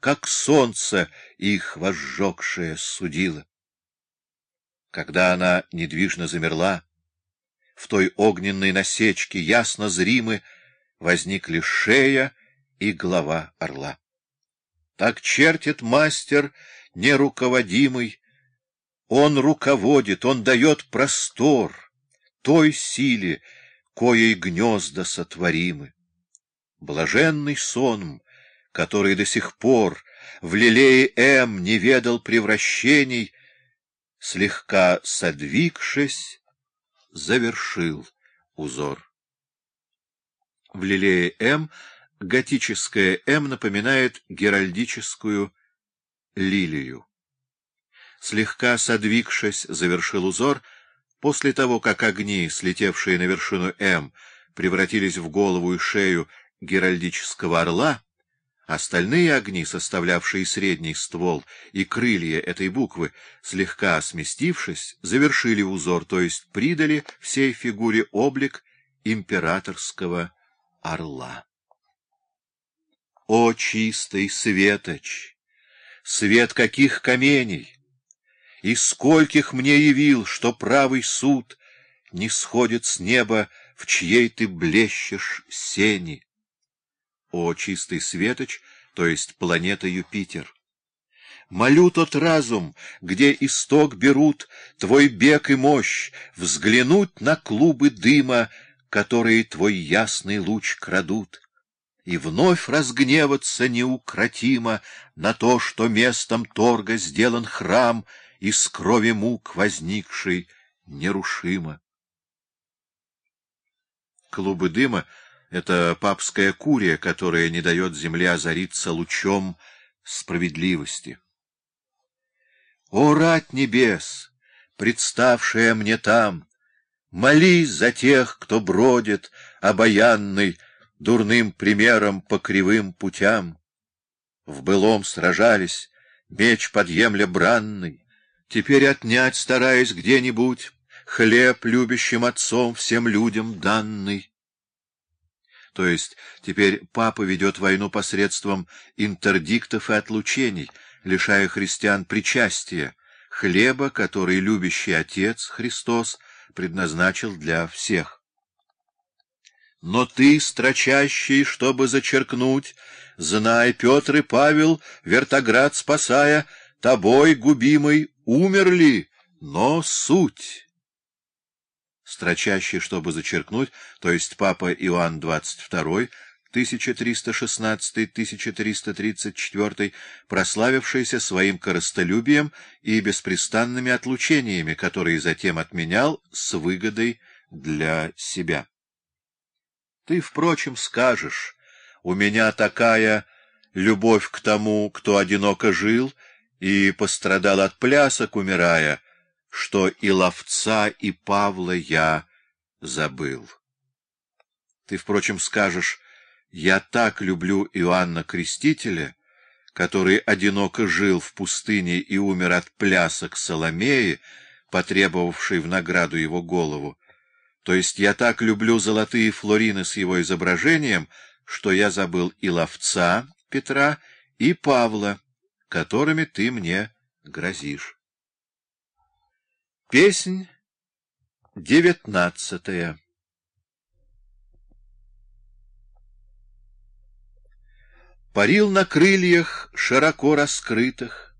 как солнце их возжегшее судило. Когда она недвижно замерла, в той огненной насечке ясно зримы возникли шея и голова орла. Так чертит мастер неруководимый, он руководит, он дает простор той силе, коей гнезда сотворимы. Блаженный сон, который до сих пор в лилее М не ведал превращений, слегка содвигшись, завершил узор. В лилее М готическое М напоминает геральдическую лилию. Слегка содвигшись, завершил узор, после того, как огни, слетевшие на вершину М, превратились в голову и шею геральдического орла, Остальные огни, составлявшие средний ствол и крылья этой буквы, слегка сместившись, завершили узор, то есть придали всей фигуре облик императорского орла. О, чистый светоч! Свет каких каменей! И скольких мне явил, что правый суд не сходит с неба, в чьей ты блещешь сени! О чистый светоч, то есть планета Юпитер. Молю тот разум, где исток берут твой бег и мощь, взглянуть на клубы дыма, которые твой ясный луч крадут, и вновь разгневаться неукротимо на то, что местом торга сделан храм, из крови мук возникший нерушимо. Клубы дыма — это папская курия, которая не дает земле озариться лучом справедливости. О, рать небес, представшая мне там, молись за тех, кто бродит, обаянный, дурным примером по кривым путям. В былом сражались, меч подъемля бранный, теперь отнять, стараясь где-нибудь, хлеб любящим отцом всем людям данный. То есть теперь папа ведет войну посредством интердиктов и отлучений, лишая христиан причастия, хлеба, который любящий Отец Христос предназначил для всех. Но ты, строчащий, чтобы зачеркнуть, знай, Петр и Павел, вертоград спасая, тобой, губимый, умерли, но суть строчащий, чтобы зачеркнуть, то есть папа Иоанн XXII, 1316-1334, прославившийся своим коростолюбием и беспрестанными отлучениями, которые затем отменял с выгодой для себя. Ты, впрочем, скажешь, у меня такая любовь к тому, кто одиноко жил и пострадал от плясок, умирая, что и ловца, и Павла я забыл. Ты, впрочем, скажешь, я так люблю Иоанна Крестителя, который одиноко жил в пустыне и умер от плясок Соломеи, потребовавшей в награду его голову. То есть я так люблю золотые флорины с его изображением, что я забыл и ловца Петра, и Павла, которыми ты мне грозишь. Песнь девятнадцатая. Парил на крыльях широко раскрытых,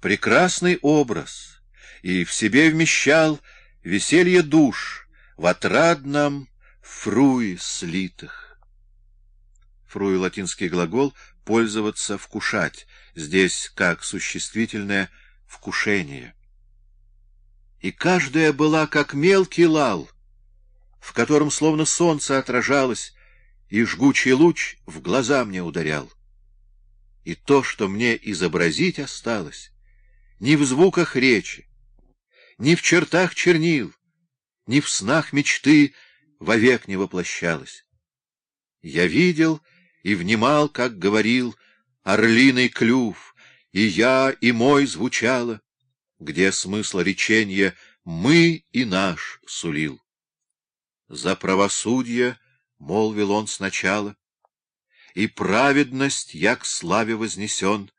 Прекрасный образ, и в себе вмещал Веселье душ в отрадном фруи слитых. Фруи — латинский глагол «пользоваться», «вкушать», здесь как существительное «вкушение» и каждая была как мелкий лал, в котором словно солнце отражалось, и жгучий луч в глаза мне ударял. И то, что мне изобразить осталось, ни в звуках речи, ни в чертах чернил, ни в снах мечты вовек не воплощалось. Я видел и внимал, как говорил орлиный клюв, и я, и мой звучало, где смысл речения «мы» и «наш» сулил. За правосудие, — молвил он сначала, и праведность, я к славе вознесен.